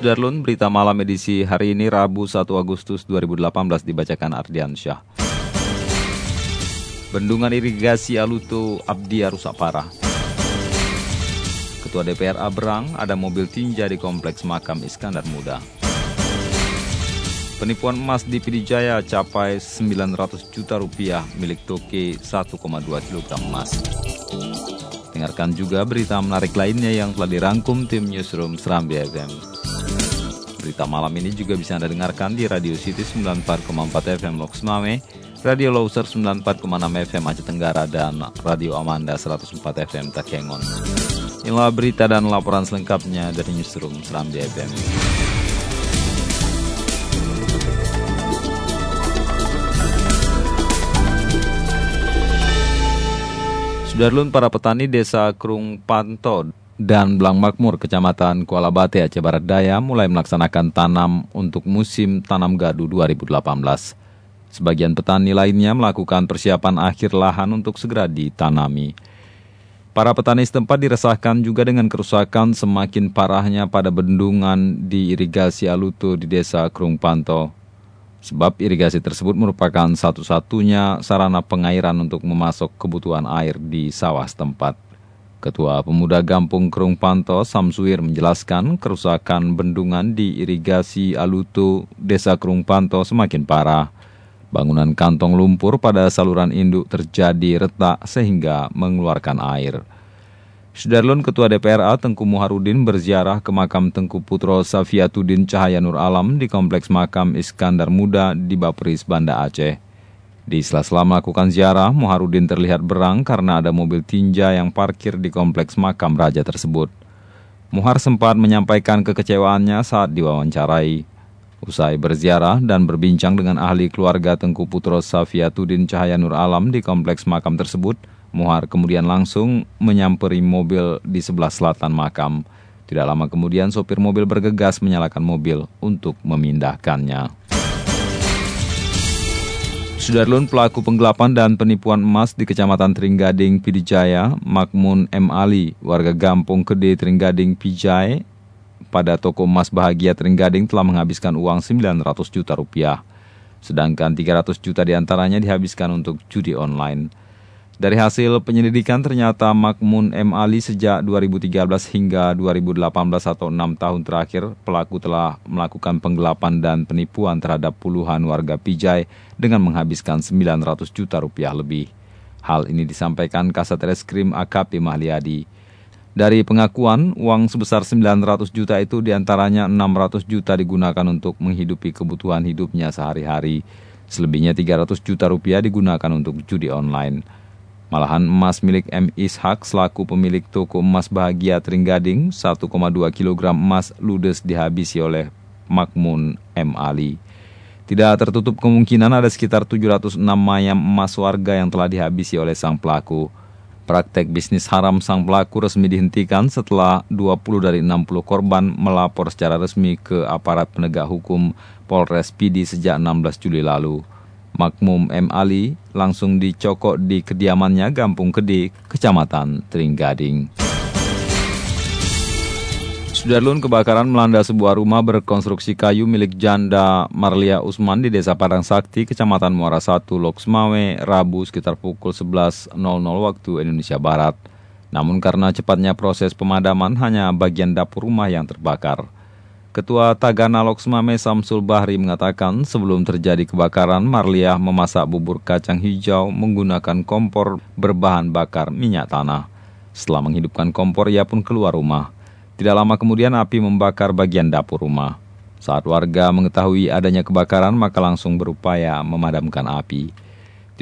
Sudarlun, berita malam edisi hari ini Rabu 1 Agustus 2018 dibacakan Ardian Syah. Bendungan irigasi Aluto Abdia rusak parah. Ketua DPR Abrang ada mobil tinja di kompleks makam Iskandar Muda. Penipuan emas di Pidijaya capai 900 juta rupiah milik Toke 1,2 kg emas. Dengarkan juga berita menarik lainnya yang telah dirangkum tim Newsroom Serambi FM. Berita malam ini juga bisa Anda dengarkan di Radio City 94,4 FM Loks Mame, Radio Loser 94,6 FM Aceh Tenggara, dan Radio Amanda 104 FM Takengon. Inilah berita dan laporan selengkapnya dari Newsroom Serambi FM. Sudarlun para petani desa Krung Panto dan Belang Makmur, Kecamatan Kuala Bate, Aceh Barat Daya mulai melaksanakan tanam untuk musim tanam gadu 2018. Sebagian petani lainnya melakukan persiapan akhir lahan untuk segera ditanami. Para petani setempat diresahkan juga dengan kerusakan semakin parahnya pada bendungan di irigasi Aluto di desa Krung Panto. Sebab irigasi tersebut merupakan satu-satunya sarana pengairan untuk memasok kebutuhan air di sawah setempat. Ketua Pemuda Gampung Kerung Panto, Samsuir menjelaskan kerusakan bendungan di irigasi Aluto, Desa Kerung Panto semakin parah. Bangunan kantong lumpur pada saluran induk terjadi retak sehingga mengeluarkan air. Sudarlun Ketua DPRA Tengku Muharudin berziarah ke makam Tengku Putro Safiatuddin Cahaya Nur Alam di Kompleks Makam Iskandar Muda di Bapris, Banda Aceh. Di sela-sela melakukan ziarah, Muharudin terlihat berang karena ada mobil tinja yang parkir di kompleks makam raja tersebut. Muhar sempat menyampaikan kekecewaannya saat diwawancarai. Usai berziarah dan berbincang dengan ahli keluarga Tengku Putro Safiatuddin Cahaya Nur Alam di kompleks makam tersebut, Muhar kemudian langsung menyamperi mobil di sebelah selatan makam. Tidak lama kemudian sopir mobil bergegas menyalakan mobil untuk memindahkannya. Sudarlun pelaku penggelapan dan penipuan emas di Kecamatan Tringgading, Pidijaya, Makmun M. Ali, warga Gampung Kede Tringgading, Pijai, pada toko emas bahagia Tringgading telah menghabiskan uang 900 juta rupiah. Sedangkan 300 juta di antaranya dihabiskan untuk judi online. Dari hasil penyelidikan ternyata Makmun M. Ali sejak 2013 hingga 2018 atau 6 tahun terakhir pelaku telah melakukan penggelapan dan penipuan terhadap puluhan warga Pijai dengan menghabiskan 900 juta rupiah lebih. Hal ini disampaikan Kasat Reskrim AKP Mahliadi. Dari pengakuan, uang sebesar 900 juta itu di antaranya 600 juta digunakan untuk menghidupi kebutuhan hidupnya sehari-hari. Selebihnya 300 juta rupiah digunakan untuk judi online. Malahan emas milik M. Ishak selaku pemilik toko emas bahagia Tringgading 1,2 kg emas ludes dihabisi oleh Makmun M. Ali. Tidak tertutup kemungkinan ada sekitar 706 mayam emas warga yang telah dihabisi oleh sang pelaku. Praktek bisnis haram sang pelaku resmi dihentikan setelah 20 dari 60 korban melapor secara resmi ke aparat penegak hukum Polres Pidi sejak 16 Juli lalu. Makmum M. Ali langsung dicokok di kediamannya Gampung Kedi, Kecamatan Tringgading. Sudarlun kebakaran melanda sebuah rumah berkonstruksi kayu milik janda Marlia Usman di Desa Padang Sakti, Kecamatan Muara 1, Loksmawe, Rabu sekitar pukul 11.00 waktu Indonesia Barat. Namun karena cepatnya proses pemadaman hanya bagian dapur rumah yang terbakar. Ketua Tagana Loksmame Samsul Bahri mengatakan sebelum terjadi kebakaran, Marliah memasak bubur kacang hijau menggunakan kompor berbahan bakar minyak tanah. Setelah menghidupkan kompor, ia pun keluar rumah. Tidak lama kemudian api membakar bagian dapur rumah. Saat warga mengetahui adanya kebakaran, maka langsung berupaya memadamkan api.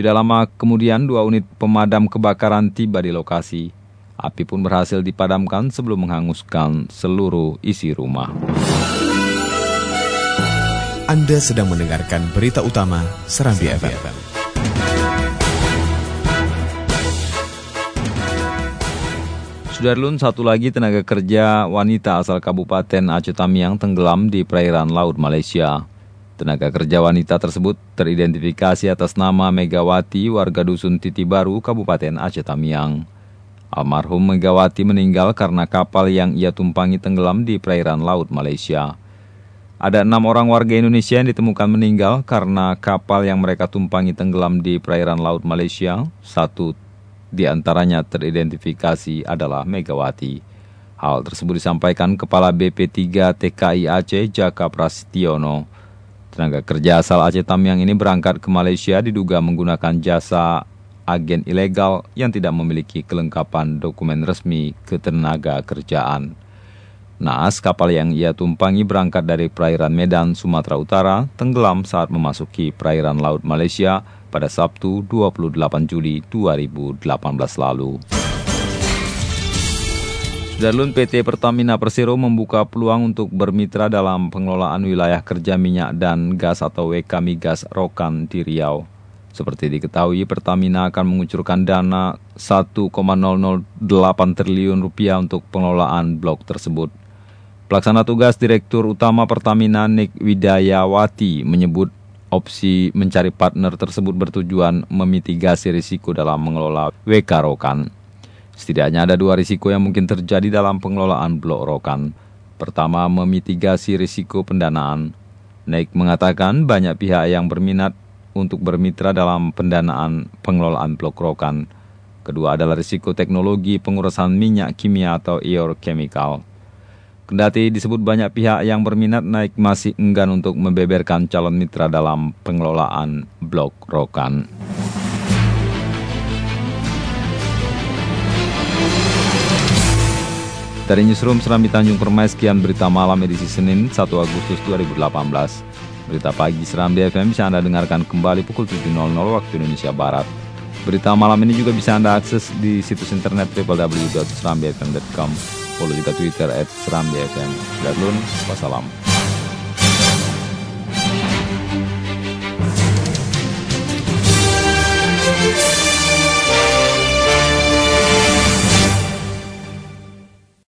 Tidak lama kemudian, dua unit pemadam kebakaran tiba di lokasi. Api pun berhasil dipadamkan sebelum menghanguskan seluruh isi rumah. Anda sedang mendengarkan berita utama Serambi FM. Sudarlun, satu lagi tenaga kerja wanita asal Kabupaten Aceh Tamiang tenggelam di perairan Laut Malaysia. Tenaga kerja wanita tersebut teridentifikasi atas nama Megawati, warga Dusun Titi Baru, Kabupaten Aceh Tamiang. Almarhum Megawati meninggal karena kapal yang ia tumpangi tenggelam di perairan Laut Malaysia. Ada enam orang warga Indonesia yang ditemukan meninggal karena kapal yang mereka tumpangi tenggelam di perairan Laut Malaysia. Satu di antaranya teridentifikasi adalah Megawati. Hal tersebut disampaikan Kepala BP3 TKI Aceh Jaka Prastiono. Tenaga kerja asal Aceh Tamiang ini berangkat ke Malaysia diduga menggunakan jasa agen ilegal yang tidak memiliki kelengkapan dokumen resmi ketenaga kerjaan. Naas kapal yang ia tumpangi berangkat dari perairan Medan, Sumatera Utara, tenggelam saat memasuki perairan Laut Malaysia pada Sabtu 28 Juli 2018 lalu. Darlun PT Pertamina Persero membuka peluang untuk bermitra dalam pengelolaan wilayah kerja minyak dan gas atau WK Migas Rokan di Riau. Seperti diketahui, Pertamina akan mengucurkan dana 1,008 triliun rupiah untuk pengelolaan blok tersebut. Pelaksana tugas Direktur Utama Pertamina Nik Widayawati menyebut opsi mencari partner tersebut bertujuan memitigasi risiko dalam mengelola WK Rokan. Setidaknya ada dua risiko yang mungkin terjadi dalam pengelolaan blok Rokan. Pertama, memitigasi risiko pendanaan. Nik mengatakan banyak pihak yang berminat untuk bermitra dalam pendanaan pengelolaan blok rokan. Kedua adalah risiko teknologi pengurasan minyak kimia atau EOR chemical. Kendati disebut banyak pihak yang berminat naik masih enggan untuk membeberkan calon mitra dalam pengelolaan blok rokan. Dari Newsroom Serambi Tanjung Permai, sekian berita malam edisi Senin 1 Agustus 2018. Berita pagi Seram BFM bisa Anda dengarkan kembali pukul 7.00 waktu Indonesia Barat. Berita malam ini juga bisa Anda akses di situs internet www.serambfm.com. Follow juga Twitter at Seram BFM. Sudah wassalam.